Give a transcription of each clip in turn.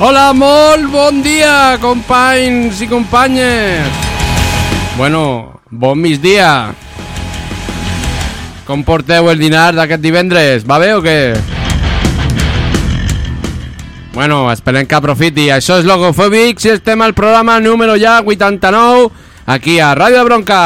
Hola, molt bon dia, companys i companyes. Bueno, bon migdia. Com porteu el dinar d'aquest divendres? Va bé o què? Bueno, esperem que aprofiti. Això és Logofòbics i estem al programa número ja 89 aquí a Ràdio Bronca.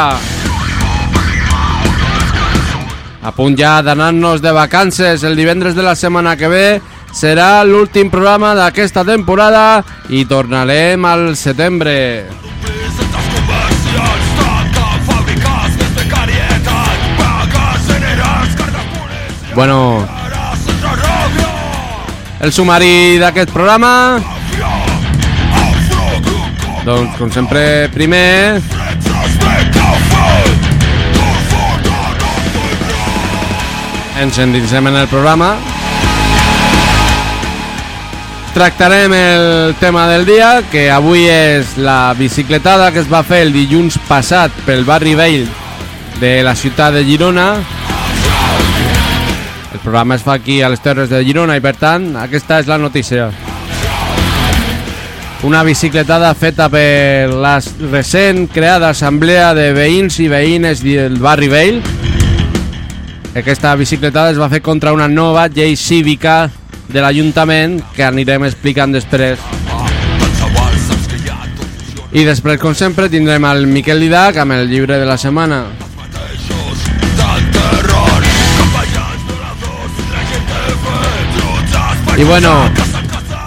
A punt ja de vacances el divendres de la setmana que ve serà l'últim programa d'aquesta temporada i tornarem al setembre. Bueno, el sumari d'aquest programa doncs com sempre primer ens en el programa tractarem el tema del dia, que avui és la bicicletada que es va fer el dilluns passat pel barri vell de la ciutat de Girona. El programa es fa aquí a les Terres de Girona i per tant aquesta és la notícia. Una bicicletada feta per la recent creada assemblea de veïns i veïnes del barri vell. Aquesta bicicletada es va fer contra una nova llei cívica de l'Ajuntament que anirem explicant després. I després, com sempre, tindrem el Miquel Didac amb el llibre de la setmana. I bueno,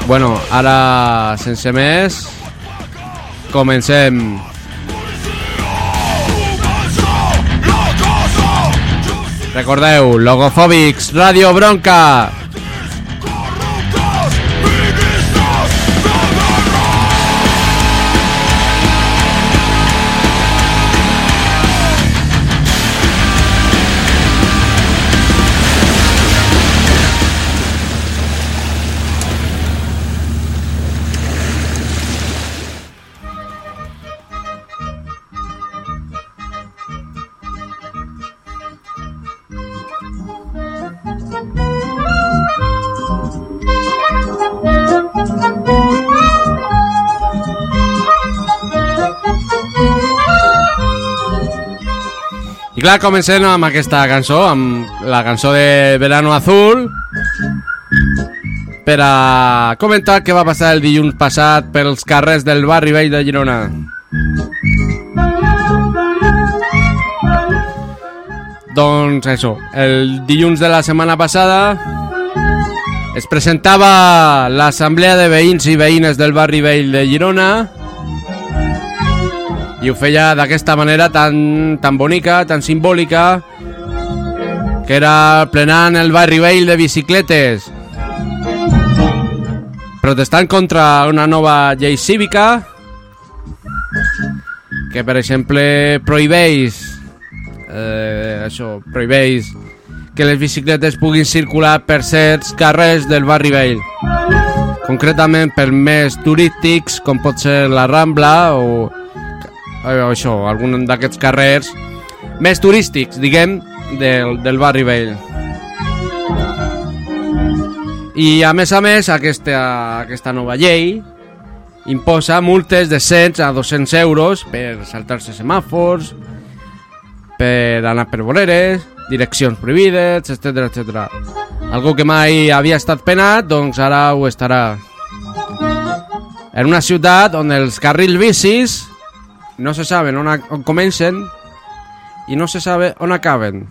bueno, ara sense més, comencem. Recordeu, Logofòbics, Radio Bronca, I clar, comencem amb aquesta cançó, amb la cançó de Verano Azul, per a comentar què va passar el dilluns passat pels carrers del barri vell de Girona. Doncs això, el dilluns de la setmana passada es presentava l'assemblea de veïns i veïnes del barri vell de Girona i ho feia d'aquesta manera tan, tan bonica, tan simbòlica, que era plenant el barri vell de bicicletes, protestant contra una nova llei cívica que, per exemple, prohibeix eh, això, prohibeix que les bicicletes puguin circular per certs carrers del barri vell concretament per més turístics com pot ser la Rambla o eh, això, algun d'aquests carrers més turístics, diguem, del, del barri vell. I a més a més, aquesta, aquesta nova llei imposa multes de 100 a 200 euros per saltar-se semàfors, per anar per voreres, direccions prohibides, etc etc. Algo que mai havia estat penat, doncs ara ho estarà. En una ciutat on els carrils bicis no se saben on, on comencen i no se sabe on acaben.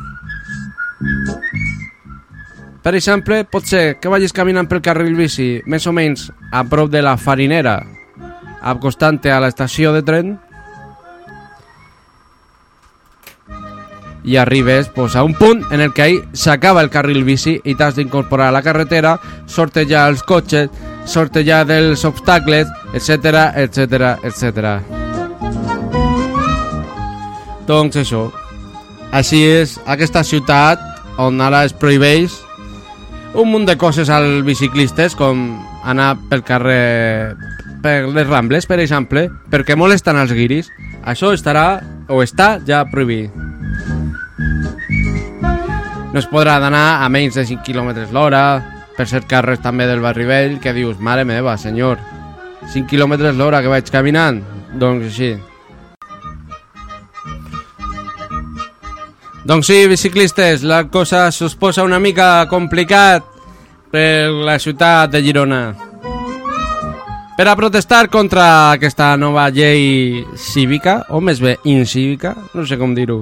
Per exemple, pot ser que vagis caminant pel carril bici més o menys a prop de la farinera, acostant-te a l'estació de tren, i arribes pues, a un punt en el que ahí s'acaba el carril bici i t'has d'incorporar a la carretera, sortejar els cotxes, sortejar dels obstacles, etc etc etc. Doncs això. Així és aquesta ciutat on ara es prohibeix un munt de coses als biciclistes com anar pel carrer per les Rambles, per exemple, perquè molesten els guiris. Això estarà o està ja prohibit. No es podrà anar a menys de 5 km l'hora, per ser carrers també del barri vell, que dius, mare meva, senyor, 5 km l'hora que vaig caminant? Doncs així. Doncs sí, biciclistes, la cosa s'us posa una mica complicat per la ciutat de Girona. Per a protestar contra aquesta nova llei cívica, o més bé incívica, no sé com dir-ho.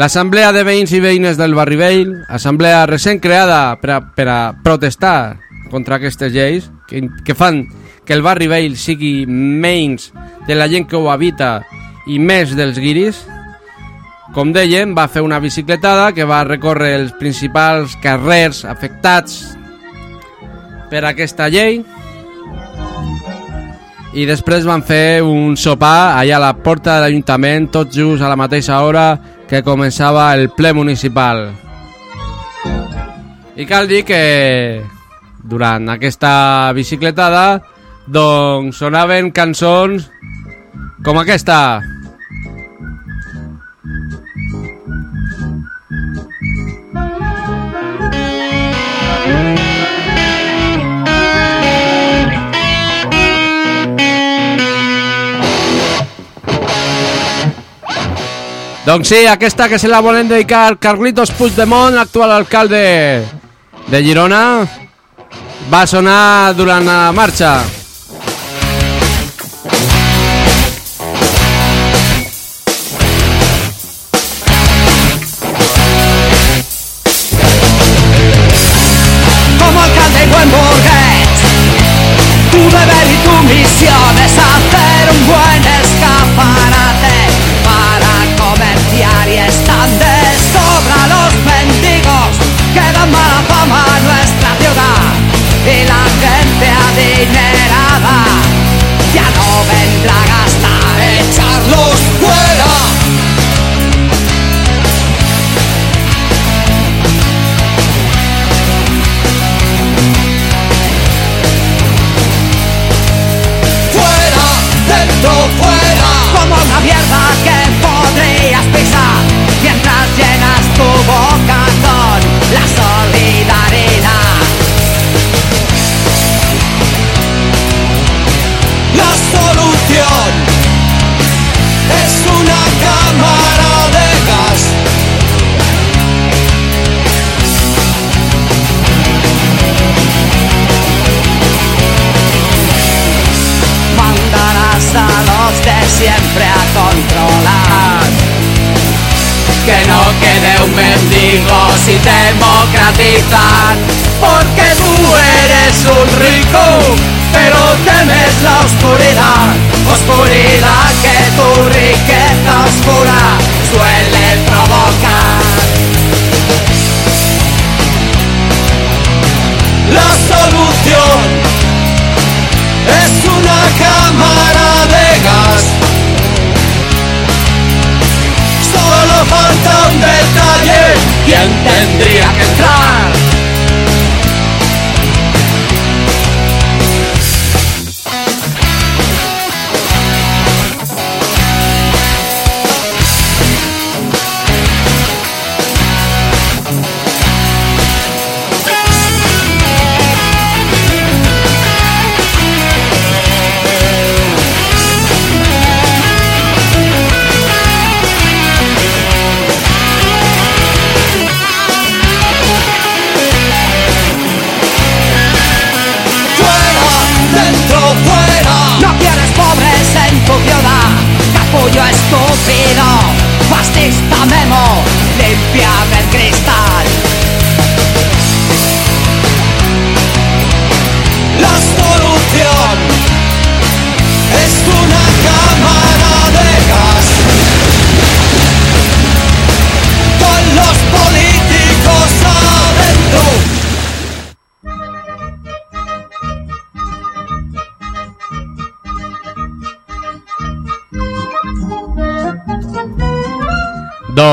L'Assemblea de Veïns i Veïnes del Barri Vell, assemblea recent creada per a, per a protestar contra aquestes lleis que, que fan que el Barri Vell sigui menys de la gent que ho habita i més dels guiris, com dèiem, va fer una bicicletada que va recórrer els principals carrers afectats per aquesta llei i després van fer un sopar allà a la porta de l'Ajuntament, tots just a la mateixa hora que començava el ple municipal. I cal dir que durant aquesta bicicletada doncs sonaven cançons com aquesta. Doncs sí, aquesta que se la volen dedicar Carlitos Puigdemont, actual alcalde de Girona, va sonar durant la marxa.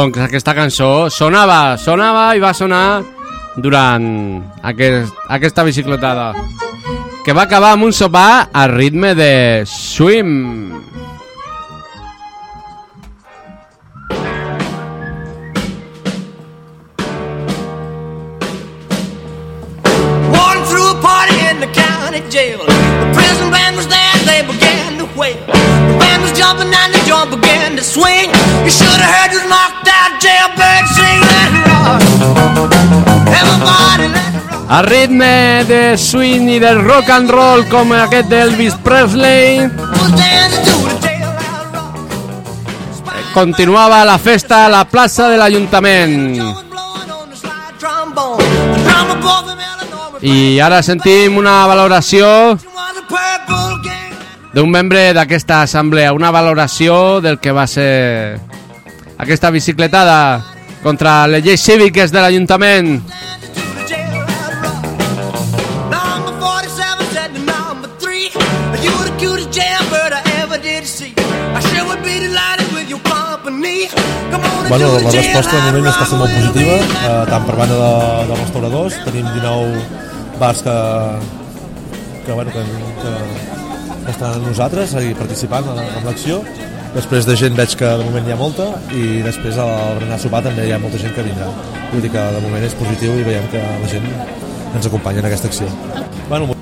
Doncs aquesta cançó sonava, sonava i va sonar durant aquest, aquesta bicicletada que va acabar amb un sopar a ritme de swim. Walking through a party in the county jail. The prison band was there, they began to wail. The band was jumping and the jump began to swing. You should have heard this knocked out jailbird sing that rock. Everybody let it rock. A ritme de swing i del rock and roll com aquest d'Elvis Presley continuava la festa a la plaça de l'Ajuntament. I ara sentim una valoració d'un membre d'aquesta assemblea, una valoració del que va ser aquesta bicicletada contra les lleis cíviques de l'Ajuntament. Dancing to the jailhouse rock. Number 47 said to number 3 You were the cutest jailbird I ever did see I sure would be delighted with your company Come on and Bueno, la resposta de moment està sent molt positiva, eh, tant per banda de, de restauradors, tenim 19 bars que, que, bueno, que, que estan amb nosaltres i participant en, en l'acció. Després de gent veig que de moment hi ha molta i després al berenar sopar també hi ha molta gent que vindrà. Vull dir que de moment és positiu i veiem que la gent ens acompanya en aquesta acció. Bueno,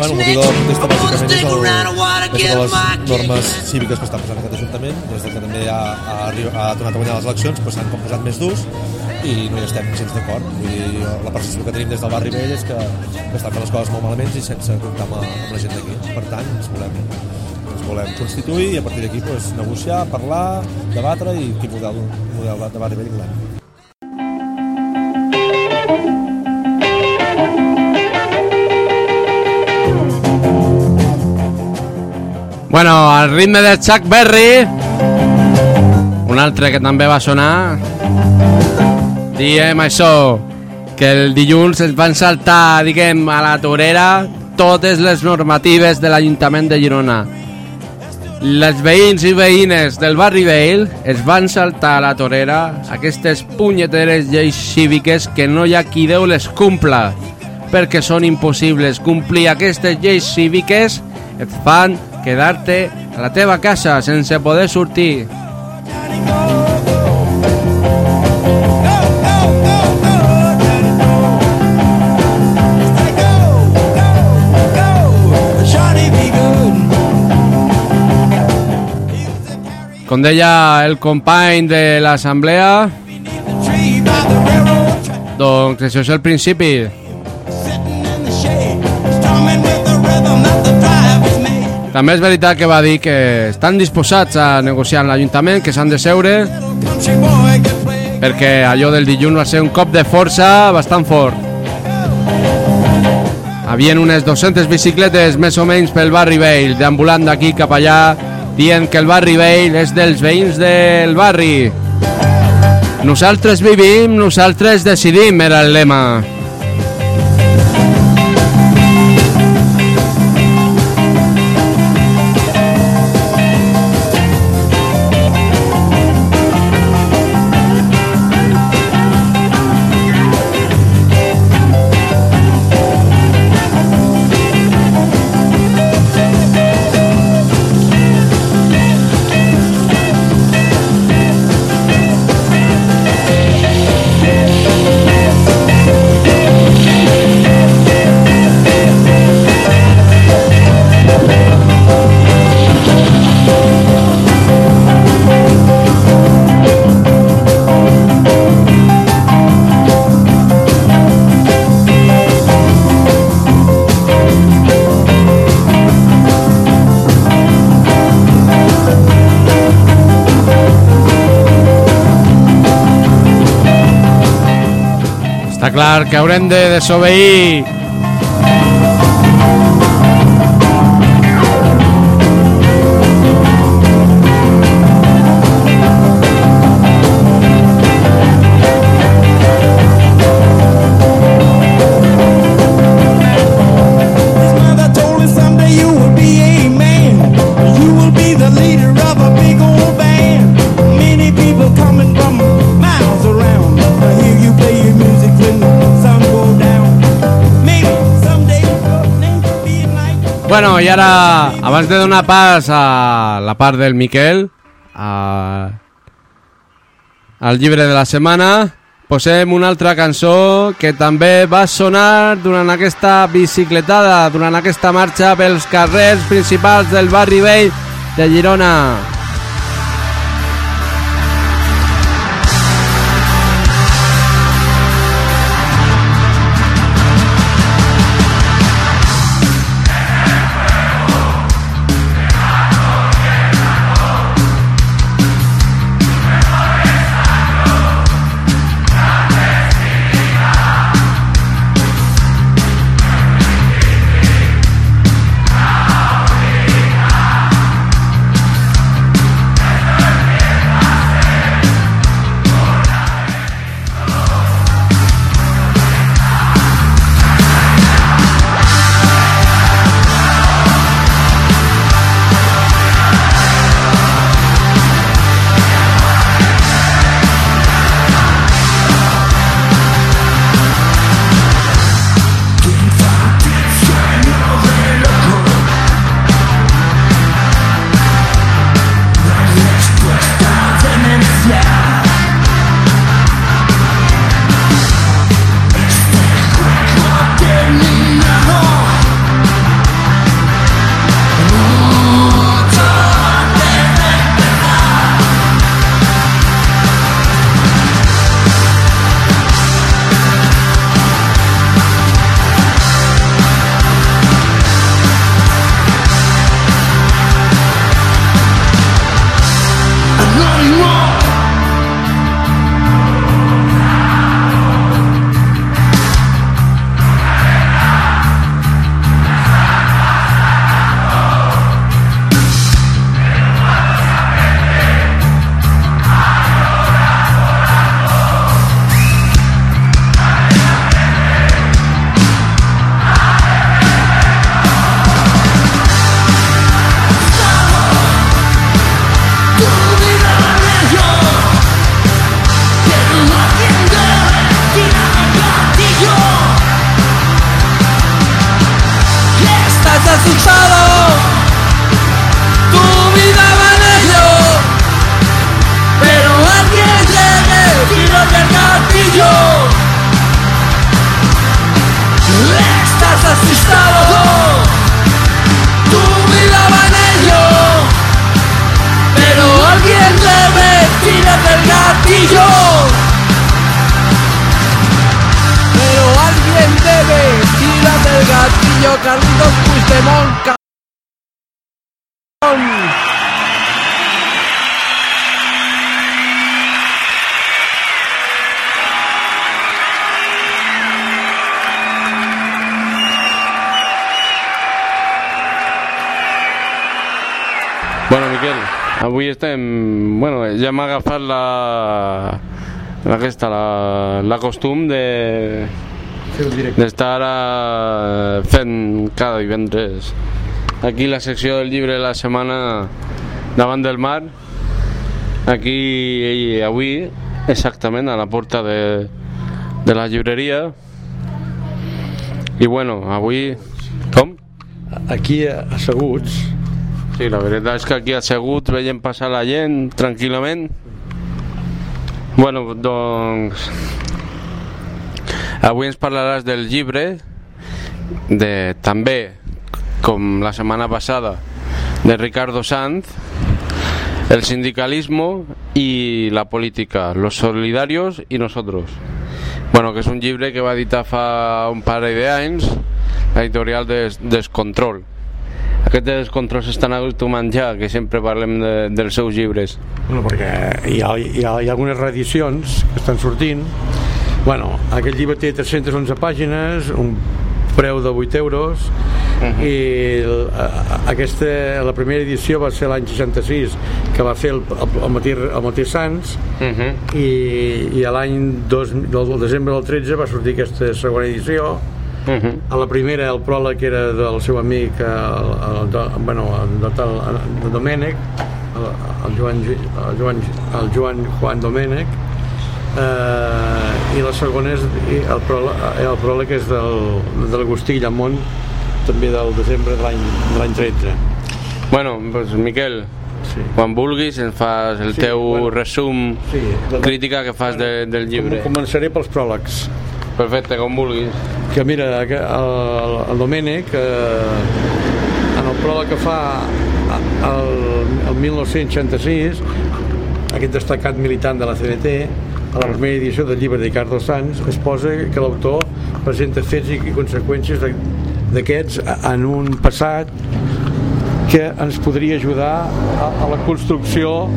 Bueno, el motiu de la protesta bàsicament és, el, és de les normes cíviques que està posant aquest Ajuntament, des de que també ha, ha, ha tornat a guanyar les eleccions, doncs s'han com posat més durs i no hi estem gens d'acord. Vull dir, la percepció que tenim des del barri vell és que, que estan fent les coses molt malament i sense comptar amb, amb la gent d'aquí. Per tant, ens volem, ens volem constituir i a partir d'aquí doncs, negociar, parlar, debatre i quin model, model de, de barri vell volem. Bueno, al ritme de Chuck Berry, un altre que també va sonar, diem això, que el dilluns es van saltar, diguem, a la torera totes les normatives de l'Ajuntament de Girona. Les veïns i veïnes del barri Vell es van saltar a la torera aquestes punyeteres lleis cíviques que no hi ha qui Déu les cumpla perquè són impossibles. Complir aquestes lleis cíviques et fan quedar-te a la teva casa sense poder sortir. Com deia el company de l'assemblea, doncs això és el principi. També és veritat que va dir que estan disposats a negociar amb l'Ajuntament, que s'han de seure, perquè allò del dilluns va ser un cop de força bastant fort. Havien unes 200 bicicletes més o menys pel barri vell, deambulant d'aquí cap allà, dient que el barri vell és dels veïns del barri. Nosaltres vivim, nosaltres decidim, era el lema. Clar que haurem de desobeir Bueno, i ara, abans de donar pas a la part del Miquel, a... al llibre de la setmana, posem una altra cançó que també va sonar durant aquesta bicicletada, durant aquesta marxa pels carrers principals del barri vell de Girona. Avui estem... Bueno, ja m'ha agafat la... Aquesta, la, la costum de d'estar ara fent cada divendres. Aquí la secció del llibre de la setmana davant del mar. Aquí avui exactament a la porta de, de la llibreria. I bueno, avui com? aquí asseguts Sí, la veritat és que aquí asseguts veiem passar la gent tranquil·lament. Bueno, doncs... Avui ens parlaràs del llibre de també, com la setmana passada, de Ricardo Sanz, El sindicalismo y la política, los solidarios y nosotros. Bueno, que és un llibre que va editar fa un parell d'anys l'editorial Des Descontrol. Aquest de Descontrol s'estan acostumant ja, que sempre parlem de, dels seus llibres. bueno, perquè hi ha, hi, ha, hi ha algunes reedicions que estan sortint. Bueno, aquest llibre té 311 pàgines, un preu de 8 euros, i el, a- aquesta, la primera edició va ser l'any 66 que va fer el, el, el, Matí, el Matí Sants i, i a l'any dos- del, del desembre del 13 va sortir aquesta segona edició a la primera el pròleg era del seu amic el, el, el, bueno, el, el, el Domènec el, el, Joan, el, Joan, el Joan Juan Domènec eh, i la segona és el pròleg, el pròleg és del, de l'Agustí Llamont també del desembre de l'any de l'any 13 Bueno, pues Miquel, sí. quan vulguis ens fas el Sí, teu bueno. resum, Sí, de- crítica que fas de, del llibre. Començaré pels pròlegs Perfecte, com vulguis. que mira, que el, el Domènec eh, en el pròleg que fa el, el 1966 aquest destacat militant de la CNT a la primera edició del llibre de Ricardo Sanz es posa que l'autor presenta fets i, conseqüències d'aquests en un passat que ens podria ajudar a, a la construcció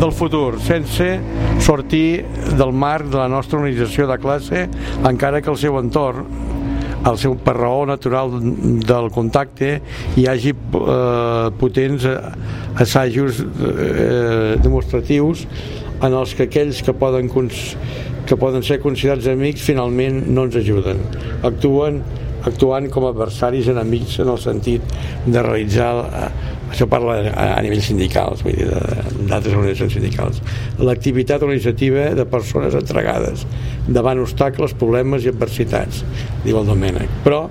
del futur, sense sortir del marc de la nostra organització de classe, encara que el seu entorn el seu per raó natural del contacte hi hagi eh, potents eh, assajos eh, demostratius en els que aquells que poden, que poden ser considerats amics finalment no ens ajuden. Actuen actuant com a adversaris enemics en el sentit de realitzar eh, això parla a, a nivell sindicals vull dir, d'altres organitzacions sindicals. L'activitat organitzativa de persones entregades davant obstacles, problemes i adversitats diu el Domènec. Però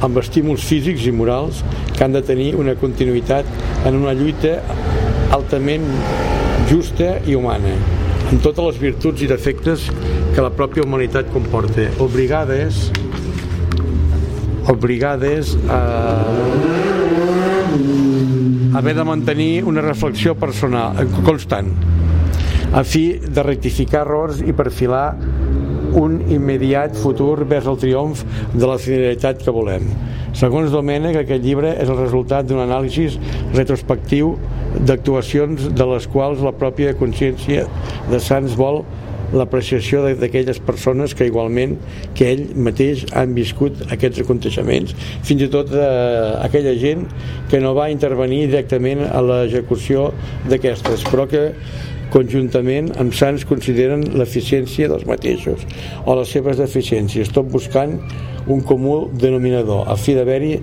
amb estímuls físics i morals que han de tenir una continuïtat en una lluita altament justa i humana amb totes les virtuts i defectes que la pròpia humanitat comporta. Obligades obligades a haver de mantenir una reflexió personal eh, constant a fi de rectificar errors i perfilar un immediat futur vers el triomf de la finalitat que volem. Segons Domènech, aquest llibre és el resultat d'un anàlisi retrospectiu d'actuacions de les quals la pròpia consciència de Sants vol l'apreciació d'aquelles persones que igualment que ell mateix han viscut aquests aconteixements. Fins i tot eh, aquella gent que no va intervenir directament a l'execució d'aquestes però que conjuntament amb Sants consideren l'eficiència dels mateixos o les seves deficiències tot buscant un comú denominador a fi d'haver-hi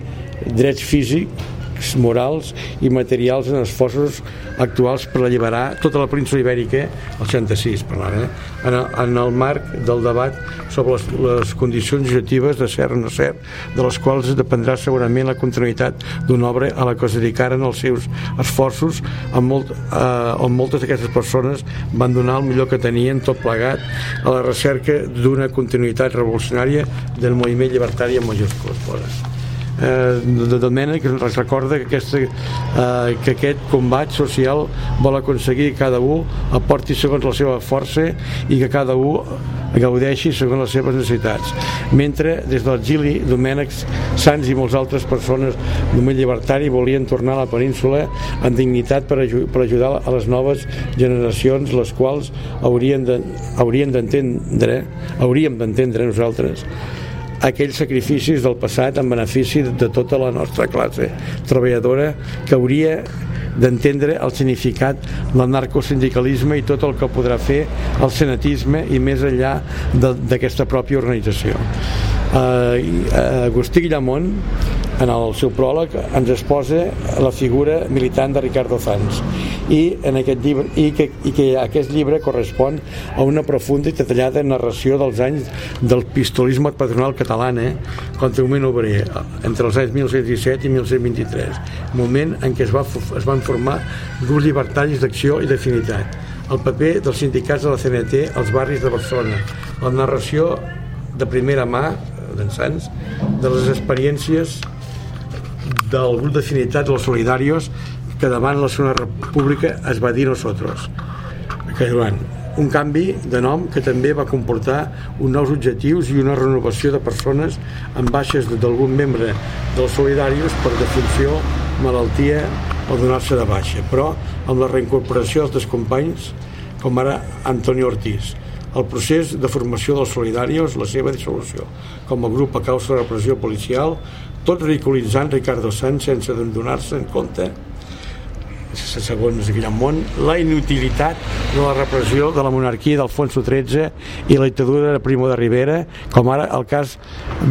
drets físics morals i materials en esforços actuals per alliberar tota la península ibèrica el 66 parlant, eh? en, el, en el marc del debat sobre les, les condicions objectives de cert o no cert de les quals dependrà segurament la continuïtat d'una obra a la que es dedicaren els seus esforços amb molt, eh, on moltes d'aquestes persones van donar el millor que tenien tot plegat a la recerca d'una continuïtat revolucionària del moviment llibertari en majúscules posa eh, de Domènec ens recorda que, aquesta, eh, que aquest combat social vol aconseguir que cada un aporti segons la seva força i que cada un gaudeixi segons les seves necessitats. Mentre des de l'exili Domènec Sants i molts altres persones moviment llibertari volien tornar a la península en dignitat per, aju per ajudar a les noves generacions les quals haurien de- haurien d'entendre hauríem d'entendre nosaltres aquells sacrificis del passat en benefici de tota la nostra classe treballadora que hauria d'entendre el significat del narcosindicalisme i tot el que podrà fer el senatisme i més enllà d'aquesta pròpia organització. Uh, Agustí Guillamont en el seu pròleg ens exposa la figura militant de Ricardo Sanz. I, en aquest llibre, i, que, i que aquest llibre correspon a una profunda i detallada narració dels anys del pistolisme patronal català eh, contra el moviment obrer entre els anys 1717 i 1723 moment en què es, va, es van formar grups llibertaris d'acció i d'afinitat. El paper dels sindicats de la CNT als barris de Barcelona. La narració de primera mà d'en Sants de les experiències del grup d'afinitat dels solidarios que davant la Segona República es va dir nosotros que durant un canvi de nom que també va comportar uns nous objectius i una renovació de persones amb baixes d'algun membre dels solidarios per defunció, malaltia o donar-se de baixa, però amb la reincorporació dels companys com ara Antonio Ortiz. el procés de formació dels solidarios, la seva dissolució com a grup a causa de la repressió policial, tot ridiculitzant Ricardo Sanz sense donar-se en compte segons Guillamont, la inutilitat de la repressió de la monarquia d'Alfonso XIII i la dictadura de Primo de Rivera, com ara el cas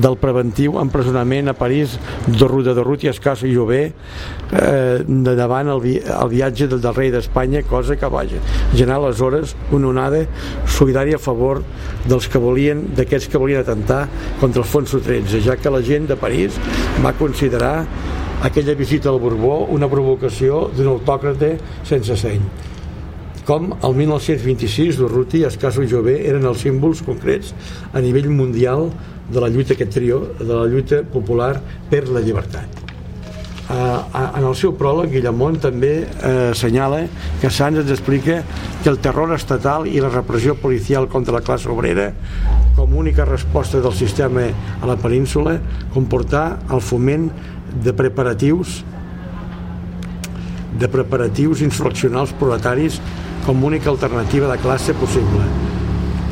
del preventiu empresonament a París de Ruta de Rut i Escasso i Jové eh, de davant el, vi el viatge del, del rei d'Espanya, cosa que va generar aleshores una onada solidària a favor dels que volien d'aquests que volien atentar contra Alfonso XIII, ja que la gent de París va considerar aquella visita al Borbó una provocació d'un autòcrata sense seny com el 1926 Durruti i Escaso i Jové eren els símbols concrets a nivell mundial de la lluita aquest trio, de la lluita popular per la llibertat. Uh, en el seu pròleg, Guillamont també uh, assenyala que Sanz ens explica que el terror estatal i la repressió policial contra la classe obrera com única resposta del sistema a la península comportar el foment de preparatius de preparatius insurreccionals proletaris com única alternativa de classe possible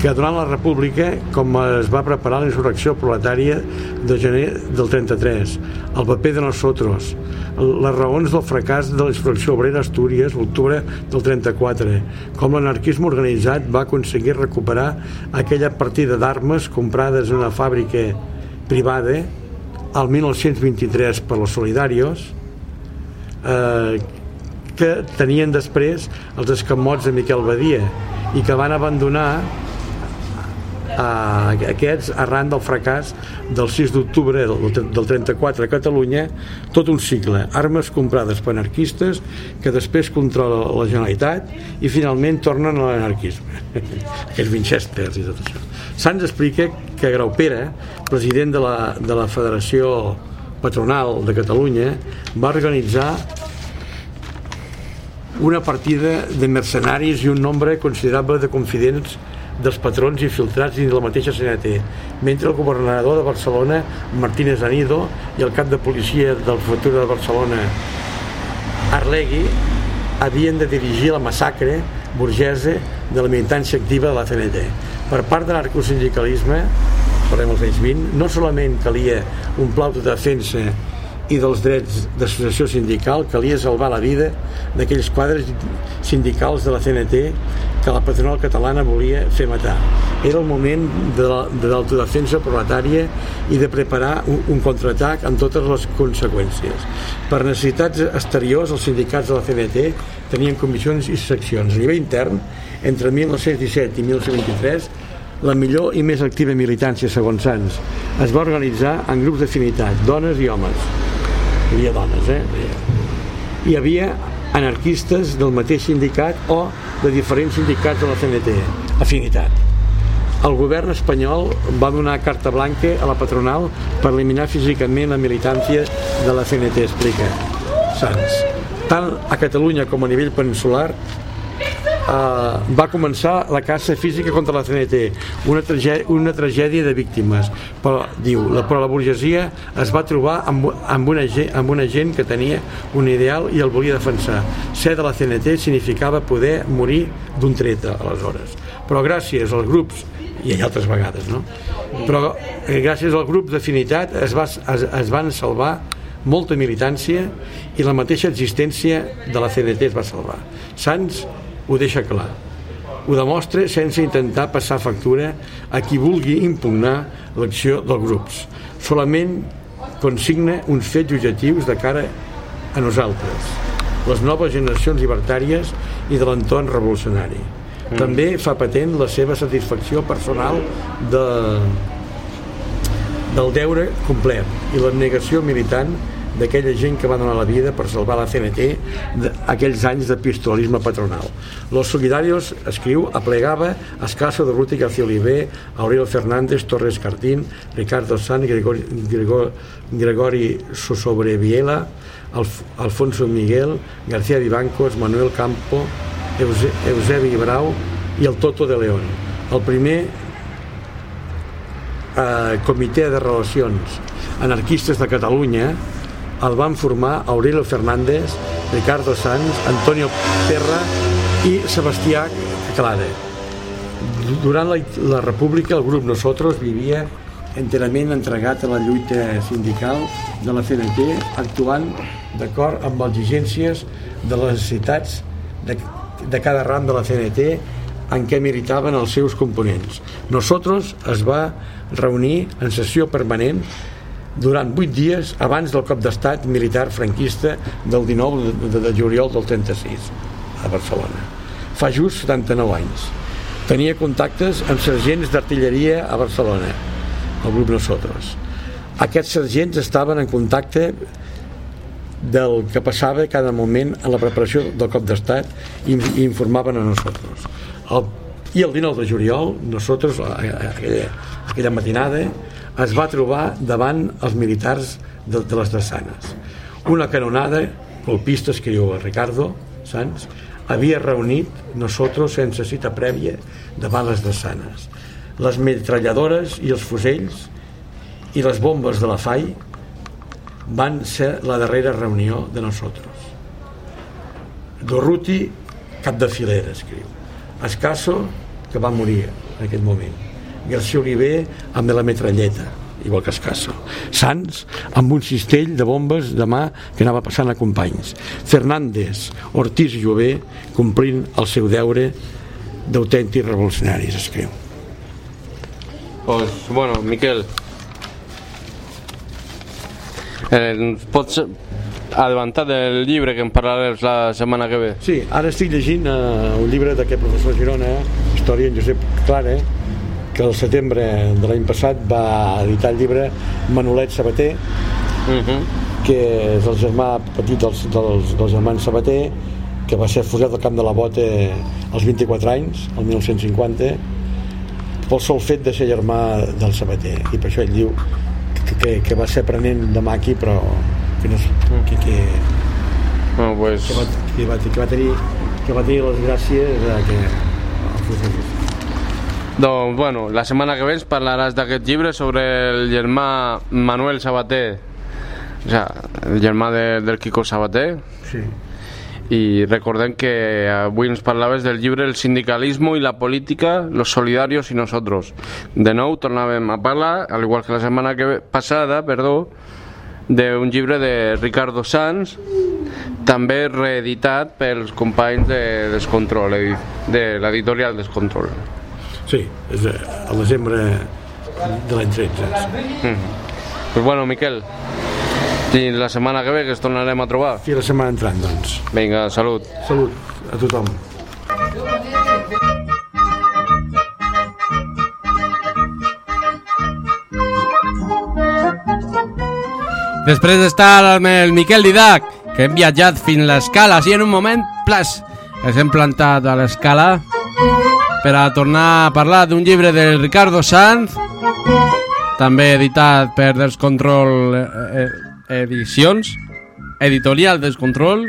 que durant la República, com es va preparar la insurrecció proletària de gener del 33, el paper de nosotros, les raons del fracàs de la insurrecció obrera a Astúries l'octubre del 34, com l'anarquisme organitzat va aconseguir recuperar aquella partida d'armes comprades en una fàbrica privada al 1923 per los solidarios eh, que tenien després els escamots de Miquel Badia i que van abandonar a aquests arran del fracàs del 6 d'octubre del 34 a Catalunya tot un cicle, armes comprades per anarquistes que després controla la Generalitat i finalment tornen a l'anarquisme. Aquests Winchesters i tot això Sants explica que Graupera president de la, de la Federació Patronal de Catalunya va organitzar una partida de mercenaris i un nombre considerable de confidents dels patrons infiltrats dins la mateixa CNT, mentre el governador de Barcelona, Martínez Anido, i el cap de policia del futur de Barcelona, Arlegui, havien de dirigir la massacre burgesa de la militància activa de la CNT. Per part de l'arcosindicalisme, parlem els anys 20, no solament calia un pla de defensa i dels drets d'associació sindical calia salvar la vida d'aquells quadres sindicals de la CNT que la patronal catalana volia fer matar. Era el moment de l'autodefensa proletària i de preparar un, un contraatac amb totes les conseqüències. Per necessitats exteriors, els sindicats de la CNT tenien comissions i seccions. A nivell intern, entre 1917 i 1923, la millor i més activa militància, segons Sants, es va organitzar en grups d'afinitat, dones i homes. Hi havia dones, eh? Hi havia anarquistes del mateix sindicat o de diferents sindicats de la CNT, afinitat. El govern espanyol va donar carta blanca a la patronal per eliminar físicament la militància de la CNT, explica Sants. Tant a Catalunya com a nivell peninsular, Uh, va començar la caça física contra la CNT una, una tragèdia de víctimes. Però, diu, la, però la burgesia es va trobar amb, amb, una, amb una gent que tenia un ideal i el volia defensar. Ser de la CNT significava poder morir d'un tret aleshores. Però gràcies als grups i altres vegades no? però eh, gràcies al grup d'afinitat es, va, es, es van salvar molta militància i la mateixa existència de la CNT es va salvar. Sants ho deixa clar. Ho demostra sense intentar passar factura a qui vulgui impugnar l'acció dels grups. Solament consigna uns fets objectius de cara a nosaltres, les noves generacions libertàries i de l'entorn revolucionari. Mm. També fa patent la seva satisfacció personal de, del deure complet i l'abnegació militant d'aquella gent que va donar la vida per salvar la CNT aquells anys de pistolisme patronal. Los solidarios, escriu, aplegava Escaso de Ruti García Oliver, Aurelio Fernández, Torres Cartín, Ricardo San, Gregori, Gregori, Gregori Sosobreviela, Alf, Alfonso Miguel, García Vivancos, Manuel Campo, Euse, Eusebi Brau i el Toto de León. El primer eh, comitè de relacions anarquistes de Catalunya el van formar Aurelio Fernández, Ricardo Sanz, Antonio Terra i Sebastià Clare. durant la, la república el grup Nosotros vivia enterament entregat a la lluita sindical de la CNT actuant d'acord amb les exigències de les necessitats de, de cada ram de la CNT en què militaven els seus components. Nosotros es va reunir en sessió permanent durant 8 dies abans del cop d'estat militar franquista del 19 de, de, de juliol del 36 a Barcelona. Fa just 79 anys. Tenia contactes amb sergents d'artilleria a Barcelona, el grup Nosotros. Aquests sergents estaven en contacte del que passava cada moment en la preparació del cop d'estat i, i informaven a Nosotros. El, I el 19 de juliol, Nosotros, aquella, aquella matinada, es va trobar davant els militars de, de les Drassanes. Una canonada, colpista, escriu Ricardo Sanz, havia reunit nosotros sense cita prèvia davant les Drassanes. Les metralladores i els fusells i les bombes de la FAI van ser la darrera reunió de nosotros. Dorruti, cap de filera, escriu. Escasso, que va morir en aquest moment. García Oliver amb la metralleta igual que Escasso. Sants amb un cistell de bombes de mà que anava passant a companys. Fernández, Ortiz i Jové complint el seu deure d'autèntics revolucionaris, escriu. Pues, bueno, Miquel, eh, pots adelantar del llibre que em parlaràs la setmana que ve? Sí, ara estic llegint uh, un llibre d'aquest professor Girona, història en Josep Clara, que al setembre de l'any passat va editar el llibre Manolet Sabater, Uh -huh. que és el germà petit dels, dels, dels germans Sabater, que va ser fusat al camp de la Bota als 24 anys, el 1950, pel sol fet de ser germà del Sabater. I per això ell diu que, que, que va ser aprenent de maqui, però que, no, que, que, Bueno, pues, que, va, que, va, que, va tenir, que va tenir les gràcies de que el fusés. Doncs, bueno, la setmana que ve ens parlaràs d'aquest llibre sobre el germà Manuel Sabater, o sea, el germà de, del Quico Sabater, Sí. i recordem que avui ens parlaves del llibre El sindicalismo y la política, los solidarios y nosotros. De nou tornàvem a parlar, al igual que la setmana que ve, passada, perdó, d'un llibre de Ricardo Sanz, també reeditat pels companys de Descontrol, de l'editorial Descontrol. Sí, és eh, al desembre de l'any 13. Pues bueno, Miquel, i la setmana que ve que ens tornarem a trobar. Aquí la setmana entrant, doncs. Vinga, salut. Salut a tothom. Després d'estar amb el Miquel Didac, que hem viatjat fins a l'escala, i en un moment, plas, ens hem plantat a l'escala per a tornar a parlar d'un llibre del Ricardo Sanz, també editat per Descontrol eh, eh, Edicions, editorial Descontrol.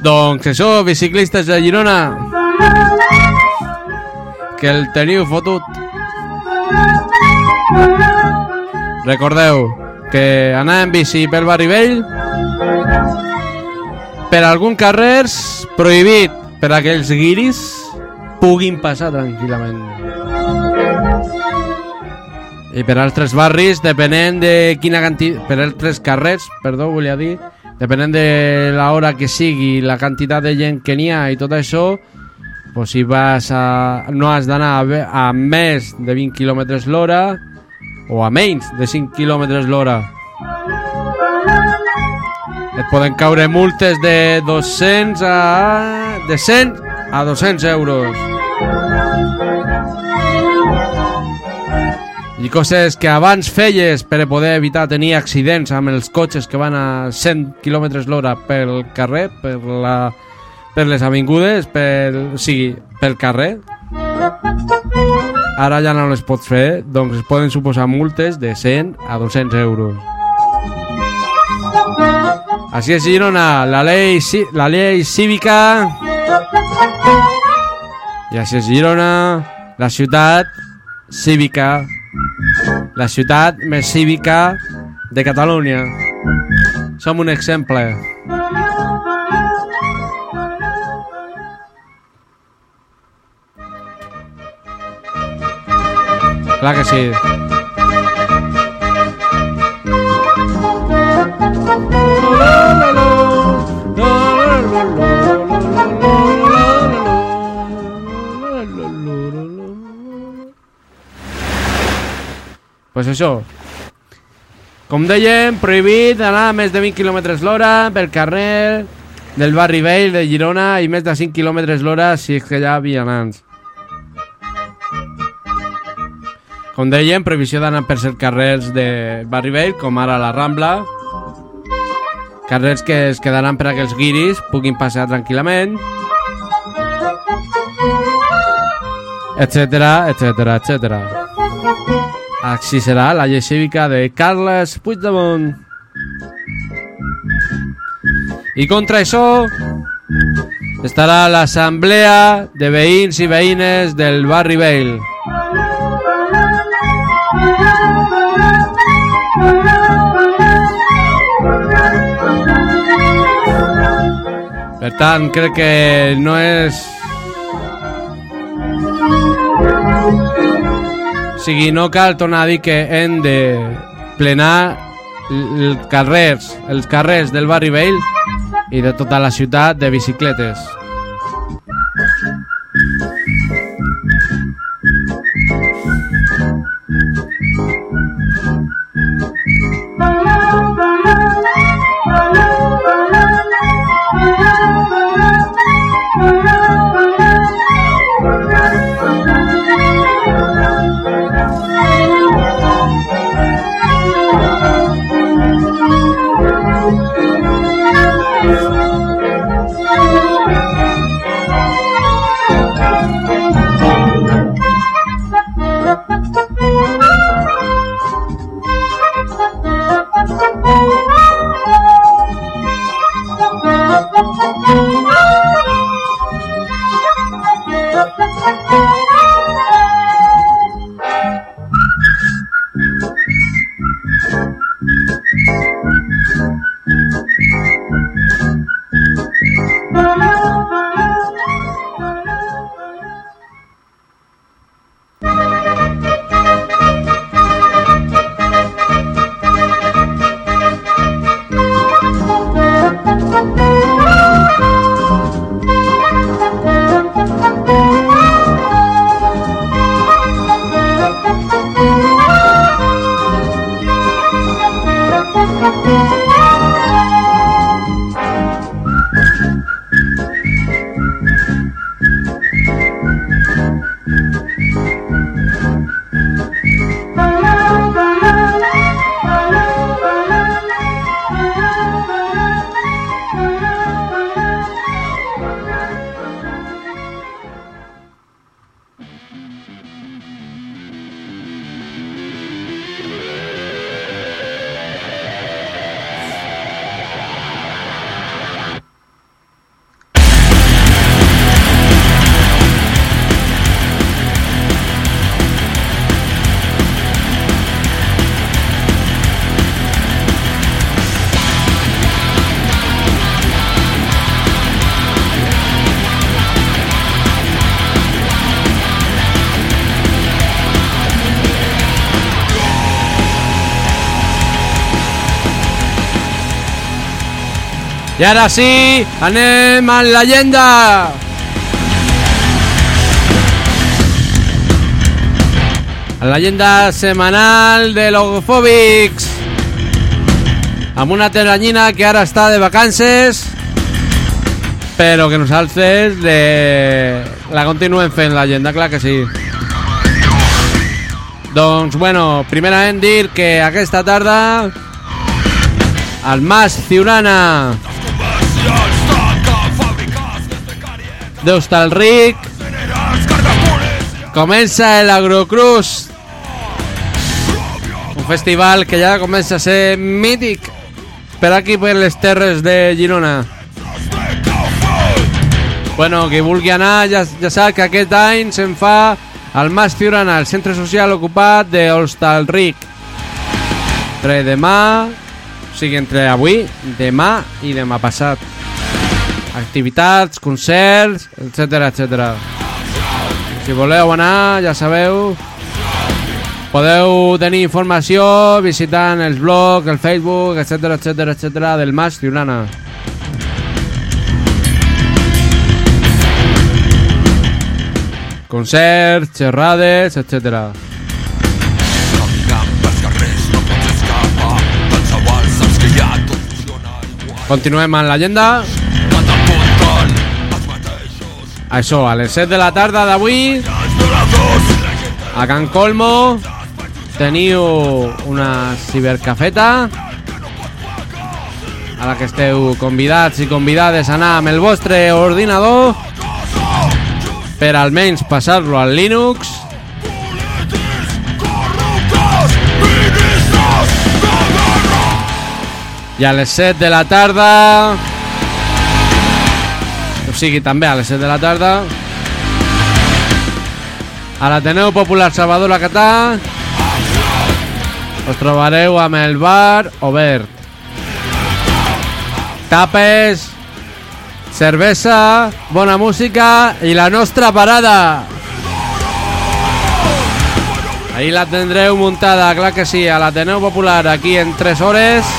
Doncs això, biciclistes de Girona, que el teniu fotut. Recordeu que anar en bici pel barri vell per algun carrers prohibit per a aquells guiris puguin passar tranquil·lament. I per altres barris, depenent de quina quantitat... Per altres carrers, perdó, volia dir, depenent de l'hora que sigui, la quantitat de gent que n'hi ha i tot això, pues si vas a, no has d'anar a, a més de 20 km l'hora o a menys de 5 km l'hora. Et poden caure multes de 200 a... de 100 a 200 euros. I coses que abans feies per poder evitar tenir accidents amb els cotxes que van a 100 km l'hora pel carrer, per, la, per les avingudes, per, o sigui, pel carrer. Ara ja no les pots fer, doncs es poden suposar multes de 100 a 200 euros. Así es Girona, la ley, la ley cívica. I així és Girona, la ciutat cívica, la ciutat més cívica de Catalunya. Som un exemple. Clar que sí. Pues això. Com dèiem, prohibit anar a més de 20 km l'hora pel carrer del barri vell de Girona i més de 5 km l'hora si és que hi ha vianants. Com dèiem, prohibició d'anar per ser carrers de barri vell, com ara la Rambla, carrers que es quedaran per a que els guiris puguin passar tranquil·lament, etc, etc, etc. Així serà la llei cívica de Carles Puigdemont. I contra això estarà l'assemblea de veïns i veïnes del barri vell. Per tant, crec que no és... O sigui, no cal tornar a dir que hem de plenar els carrers, els carrers del barri vell i de tota la ciutat de bicicletes. I ara sí, anem a la llegenda! A la llegenda semanal de Logofòbics amb una teranyina que ara està de vacances però que nosaltres le... la continuem fent la llegenda, clar que sí. Doncs, bueno, primerament dir que aquesta tarda al Mas Ciurana d'Hostalric comença el Agrocruz un festival que ja comença a ser mític per aquí per les terres de Girona. Bueno, qui vulgui anar ja, ja sap que aquest any se'n fa al Mas Ciurana, el centre social ocupat de Hostalric entre demà sigui, entre avui, demà i demà passat activitats, concerts, etc etc. Si voleu anar, ja sabeu, podeu tenir informació visitant els blogs, el Facebook, etc etc etc del Mas Tiurana. Concerts, xerrades, etc. Continuem amb l'agenda. Això, a les 7 de la tarda d'avui, a Can Colmo, teniu una cibercafeta a la que esteu convidats i convidades a anar amb el vostre ordinador per almenys passar-lo al Linux i a les 7 de la tarda o sigui també a les 7 de la tarda a l'Ateneu Popular Salvador Acatà us trobareu amb el bar obert. Tapes cervesa, bona música i la nostra parada. Ahí la tindreu muntada, clar que sí, a l'Ateneu Popular aquí en 3 hores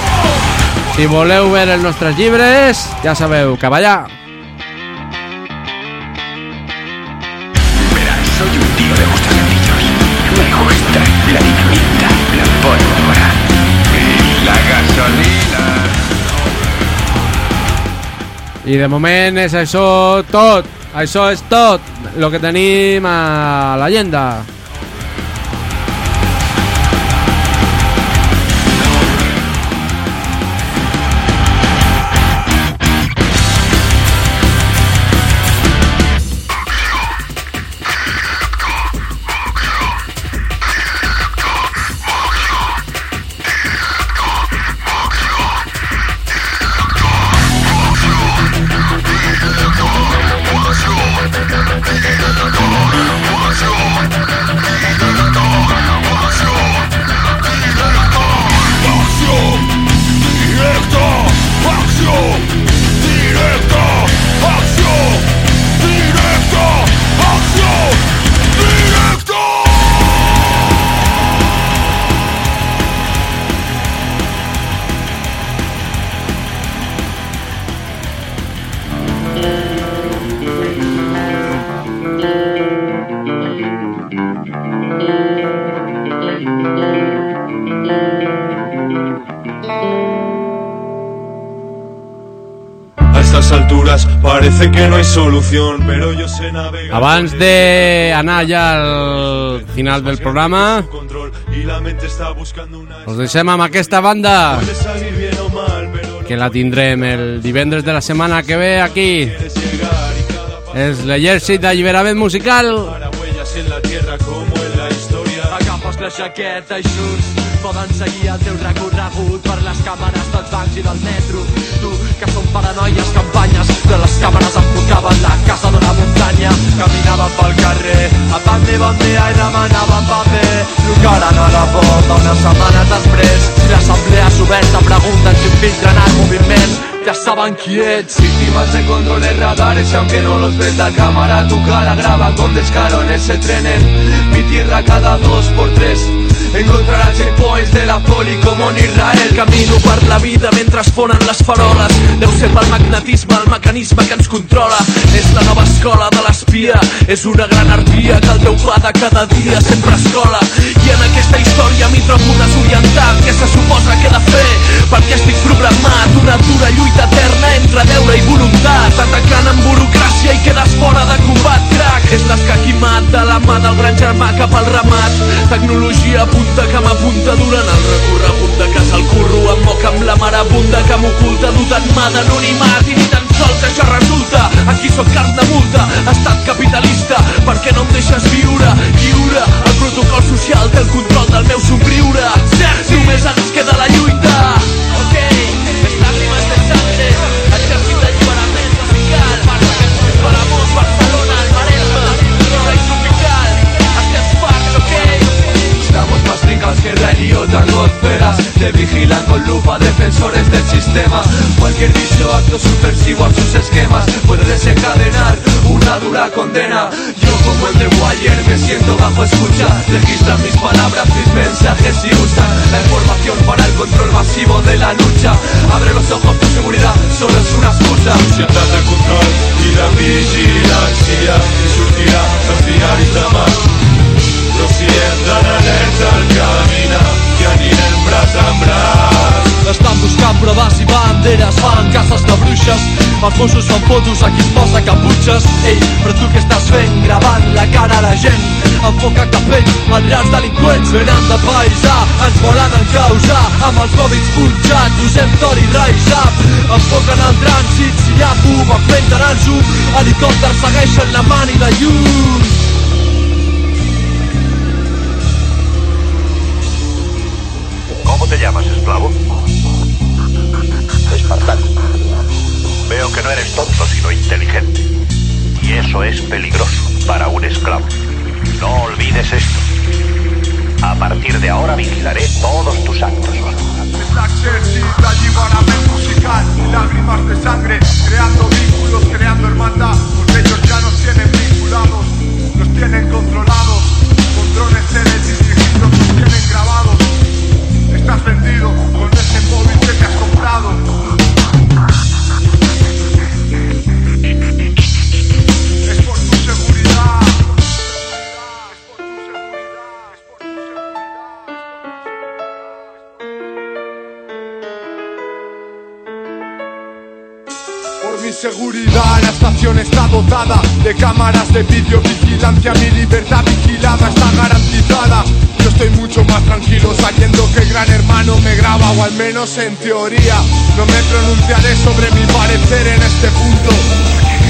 si voleu veure els nostres llibres, ja sabeu, cap allà. I de moment és això tot. Això és tot el que tenim a l'agenda. Solución, pero yo sé navegar. Abans d'anar ja al final del programa, us deixem amb aquesta banda que la tindrem el divendres de la setmana que ve aquí. És l'exèrcit d'alliberament musical. para huellas en la tierra como en la historia. Agafes la jaqueta i surts Poden seguir el teu recorregut per les càmeres dels bancs i del metro. Tu, que són paranoies campanyes de les càmeres enfocaven la casa d'una muntanya Caminaven pel carrer a bande bandea i demanaven paper. Trucaren a la porta unes setmanes després l'assemblea s'ha oberta pregunten si filtren el moviment. Ja saben qui ets. Víctimas de controles radares y aunque no los ves la cámara tu cara graba con descaro en ese tren. En mi tierra cada dos por tres encontrarás checkpoints de la poli como en Israel Camino per la vida mentre es fonen les faroles. Deu ser pel magnetisme, el mecanisme que ens controla. És la nova escola de l'espia És una gran arpia que el teu pla de cada dia sempre escola. I en aquesta història m'hi trobo desorientat Què se suposa que he de fer? Perquè estic programat Una dura lluita eterna entre deure i voluntat Atacant amb burocràcia i quedes fora de combat, crac. És l'escaquimat de la mà del gran germà cap al ramat. Tecnologia punta que m'apunta durant el recorregut de casa al curro Em moc amb la marabunda que m'oculta dutant mà d'anonimat i ni tan sols això resulta. Aquí sóc carn de multa, estat capitalista Per què no em deixes viure, lliure. El protocol social té el control del meu somriure. Cert, només ens queda la lluita Trincados que de atmósferas Te vigilan con lupa defensores del sistema. Cualquier dicho acto subversivo a sus esquemas Puede desencadenar una dura condena. Yo como el de Wire Me siento bajo escucha Registran mis palabras, mis mensajes y usan La información para el control masivo de la lucha. Abre los ojos, tu seguridad solo es una excusa. Societat de control i de vigilància i sortirà diaris demà. Estan buscant proves i banderes, fan cases de bruixes. Els Mossos fan fotos a qui es posa caputxes. Ei, però tu què estàs fent? Gravant la cara a la gent. Enfoca capell, materials delinqüents Venen de paisà, ens volen encausar Amb els mòbils punxats, usem tor i raisap Enfoquen el trànsit, si hi ha fum, augmenten el zoom. Helicòpters segueixen la mani de llum te llamas, esclavo? Espartano. Veo que no eres tonto, sino inteligente. Y eso es peligroso para un esclavo. No olvides esto. A partir de ahora vigilaré todos tus actos. Musical Lágrimas de sangre, creando vínculos, creando hermandad Porque ellos ya nos tienen vinculados Nos tienen controlados Estás vendido con ese móvil seguridad la estación está dotada de cámaras de videovigilancia, mi libertad vigilada está garantizada. Yo estoy mucho más tranquilo sabiendo que gran hermano me graba o al menos en teoría. No me pronunciaré sobre mi parecer en este punto.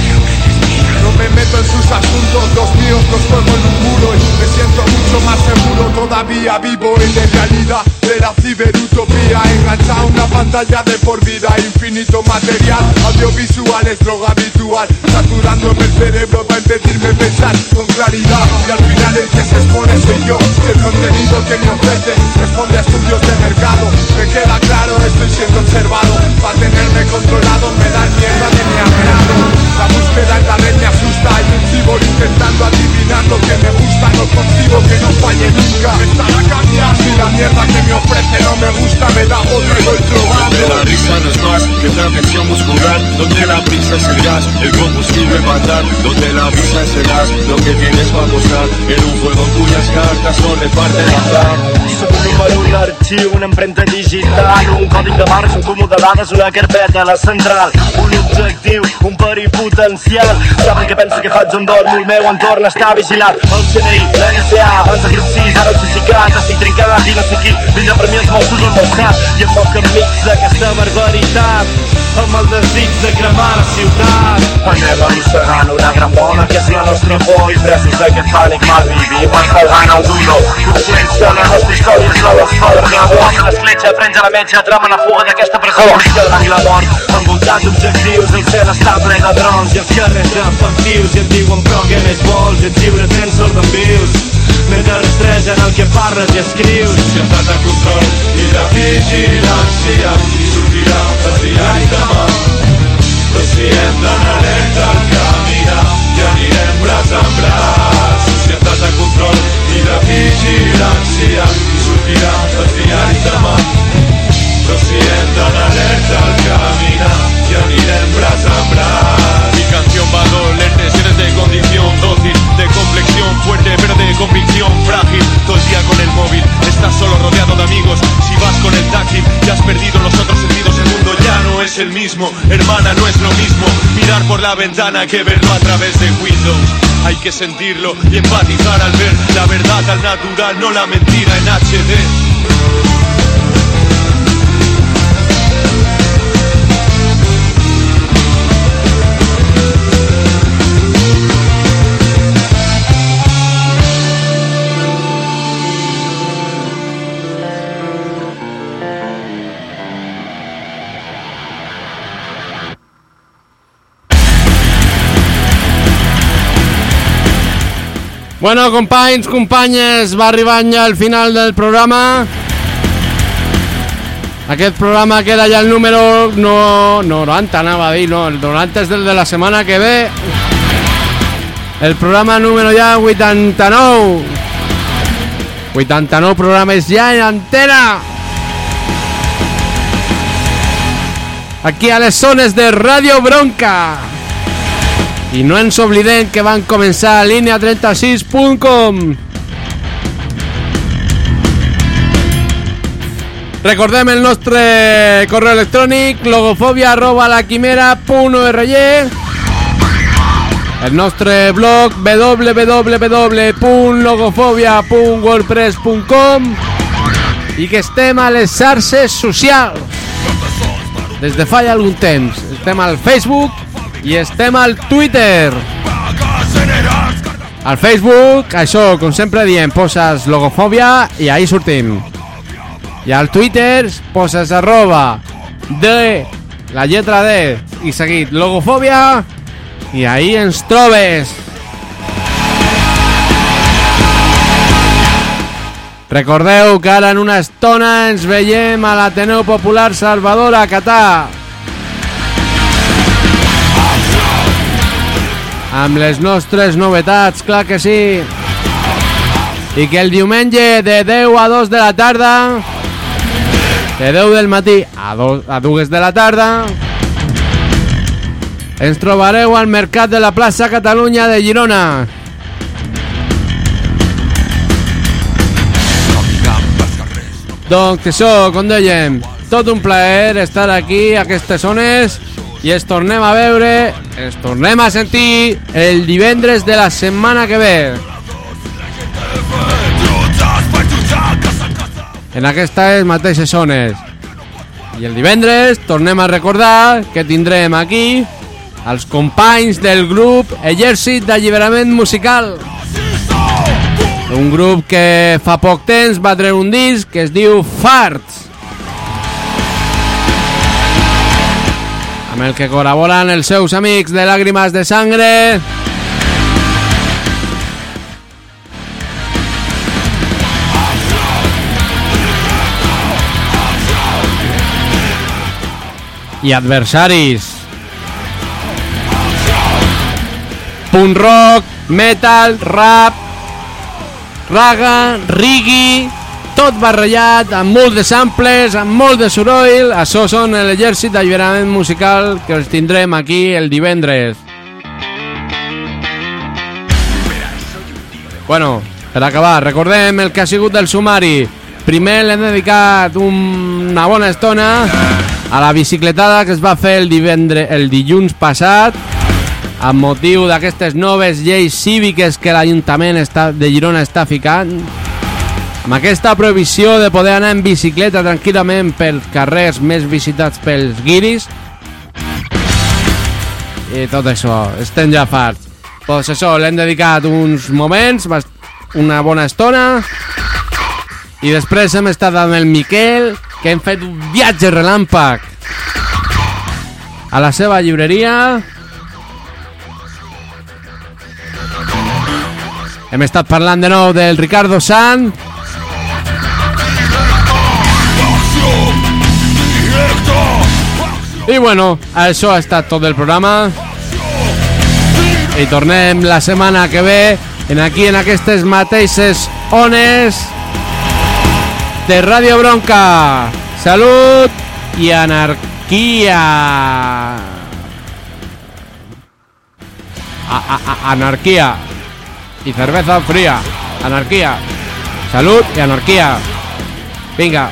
No me meto en sus asuntos, los míos los juego en un muro y me siento mucho más seguro. Todavía vivo en la realidad de la ciberutopía enganchado a una pantalla de por vida infinito material audiovisuales droga habitual saturándome el cerebro para impedirme pensar con claridad. Y al final el que se expone soy yo el contenido que me ofrece responde a estudios de mercado. Me queda claro estoy siendo observado para tenerme controlado me da mierda de mi agrado la búsqueda en la red me asusta hay un cibor intentando adivinar lo que me gusta no consigo que no falle nunca. Me está la cambiar si la mierda que me ofrece no me gusta me da otra y voy probando. Donde la risa no es más que otra tensión muscular Donde la prisa es el gas, el combustible matar Donde la visa es el gas, lo que tienes para apostar En un juego cuyas cartas no reparten azar Sóc un número, un arxiu, una empremta digital, un còdic de barres, un cúmul de dades, una carpeta a la central, un objectiu, potencial. Saben què pensa que faig on dormo, el meu entorn està vigilat. El CNI, la NSA, abans de grup 6, ara el CICAT, estic trencat i no sé qui, vindrà per mi els Mossos al passat, i em moc enmig d'aquesta barbaritat, amb el desig de cremar la ciutat. Anem arrossegant una gran bola que és la nostra por i presos d'aquest pànic mal vivim entregant el duro. Conscients que la nostra història és la l'escola que aguanta l'escletxa, prens a la metge, trama la fuga d'aquesta presó. Que i la mort, envoltats d'objectius, el cel està ple de drons i els carrers defensius i et diuen però què més vols, ets lliure, tens sort d'en vius. Mentre rastregen el que parles i escrius. Societat de control i de vigilància i sortirà els diaris demà. Però si hem d'anar alerta al caminar, ja anirem braç en braç. Societat de control i de vigilància i sortirà els diaris demà. Però si hem d'anar alerta al caminar, ja anirem braç en braç. Complexión fuerte, pero de convicción frágil. Todo el día con el móvil, estás solo rodeado de amigos. Si vas con el táctil, ya has perdido los otros sentidos. El mundo ya no es el mismo, hermana, no es lo mismo. Mirar por la ventana que verlo a través de Windows. Hay que sentirlo y empatizar al ver la verdad al natural, no la mentira en HD. Bueno, companys, companyes, va arribant ja al final del programa. Aquest programa queda ja el número no, 90, anava a dir, no, el 90 és del de la setmana que ve. El programa número ja 89. 89 programes ja en antena. Aquí a les de Radio Bronca. I no ens oblidem que van començar a línia 36.com. Recordem el nostre correu electrònic logofobia arroba la quimera punt org el nostre blog www.logofobia.wordpress.com i que estem a les xarxes socials des de fa ja algun temps estem al Facebook i estem al Twitter al Facebook, això, com sempre diem, poses logofòbia i ahí sortim. I al Twitter poses arroba de la lletra D i seguit logofòbia i ahí ens trobes. Recordeu que ara en una estona ens veiem a l'Ateneu Popular Salvador a Catà. Amb les nostres novetats, clar que sí. I que el diumenge de 10 a 2 de la tarda, de 10 del matí a 2, a 2 de la tarda, ens trobareu al Mercat de la plaça Catalunya de Girona. Doncs això, com dèiem, tot un plaer estar aquí a aquestes zones i es tornem a veure, es tornem a sentir el divendres de la setmana que ve. En aquestes mateixes zones. I el divendres tornem a recordar que tindrem aquí els companys del grup Exèrcit d'Alliberament Musical. Un grup que fa poc temps va treure un disc que es diu Farts. Amb el que col·laboren els seus amics de Làgrimes de Sangre. I adversaris. Punt rock, metal, rap, raga, rigui, tot barrejat, amb molt de samples, amb molt de soroll. Això són l'exèrcit d'alliberament musical que els tindrem aquí el divendres. Bueno, per acabar, recordem el que ha sigut del sumari. Primer l'hem dedicat un, una bona estona a la bicicletada que es va fer el, divendre, el dilluns passat amb motiu d'aquestes noves lleis cíviques que l'Ajuntament de Girona està ficant amb aquesta prohibició de poder anar en bicicleta tranquil·lament pels carrers més visitats pels guiris i tot això, estem ja farts doncs això, l'hem dedicat uns moments una bona estona i després hem estat amb el Miquel que hem fet un viatge relàmpac a la seva llibreria Hem estat parlant de nou del Ricardo Sant. I bueno, això ha estat tot el programa. I tornem la setmana que ve en aquí en aquestes mateixes ones de Ràdio Bronca. Salut i anarquia. A, a, a, anarquia y cerveza fría. Anarquía. Salud y anarquía. Venga.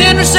Henderson.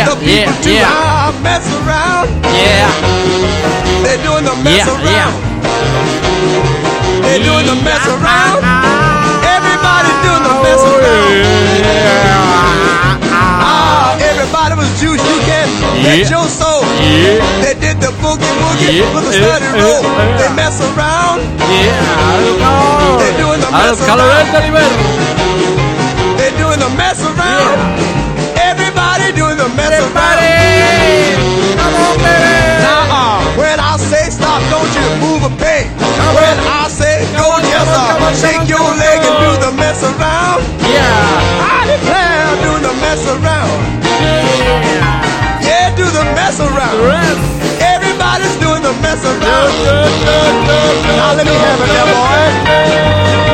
Yeah, the people yeah, too yeah. mess around. Yeah, They're doing the mess yeah, around. yeah. They're doing the mess around. Everybody doing the mess around. Ah, everybody was juice. You can Yeah. get your soul. Yeah. They did the boogie boogie Yeah. with a steady eh, roll. eh. They mess around. Yeah, They're doing the mess around. They're doing the mess around. Everybody doing the mess around. Now, uh, when I say stop, don't you move a peg. When I say go, yes, uh, shake your leg and do the mess around. Yeah. I declare, do the mess around. Yeah, do the mess around. Everybody's doing the mess around. Now let me have it there, boy.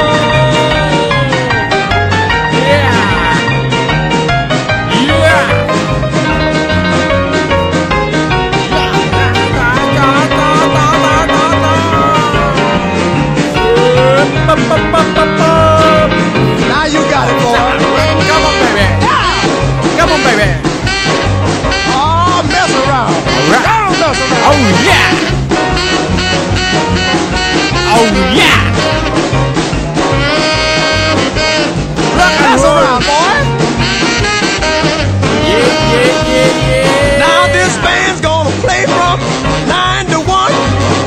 Now you got it, boy. Come on, baby. Come on, baby. Oh, mess around. Don't mess around. Oh, yeah. Oh, yeah. Mess around, boy. Yeah, yeah, yeah, yeah. Now this band's gonna play from nine to one.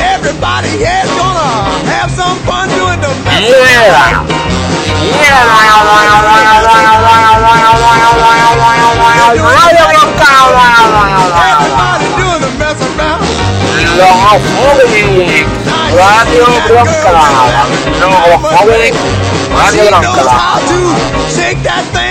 Everybody here's doing the mess. Everybody doing the mess around. Radio Bronca, Logo Joven, Radio She knows Bronca.